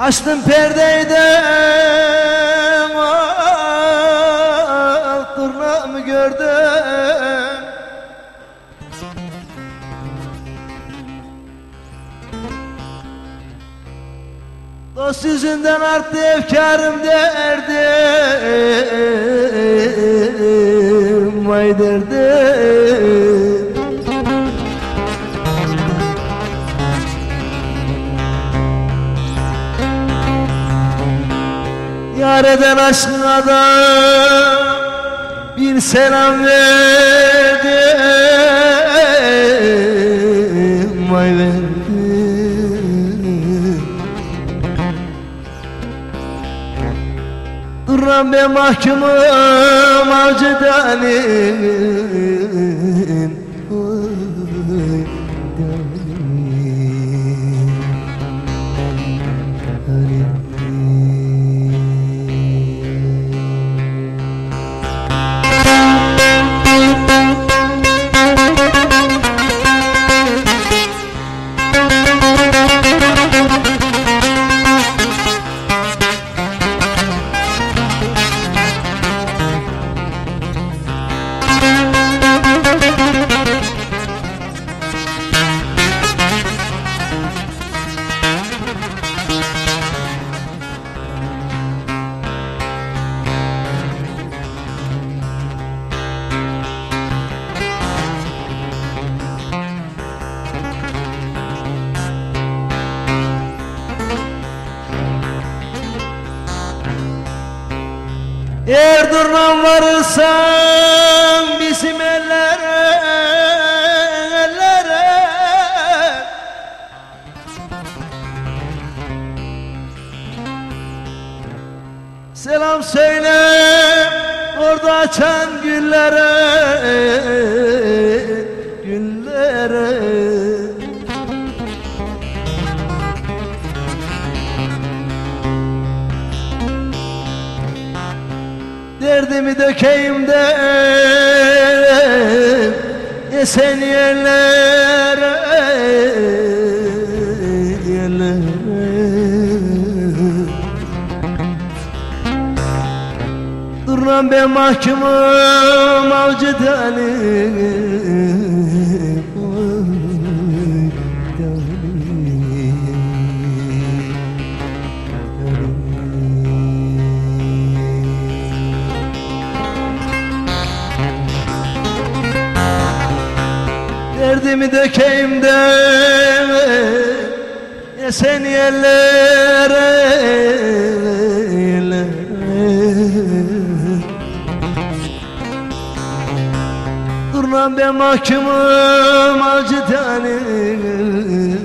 Açtım perdeyi de Tırnağımı gördüm. Dost yüzünden arttı efkarım derdim Vay derdim eden aşkına bir selam verdim. Vay verdim. Duran be mahkumum avcıdanım Durmam varırsan bizim ellere, ellere. Selam söyle orada açan güllere Derdimi dökeyim de Esen yerlere Yerlere. Duran ben mahkumum avcı talim Derdimi dökeyim de Esen yerlere, Dur lan ben mahkumum acı tanem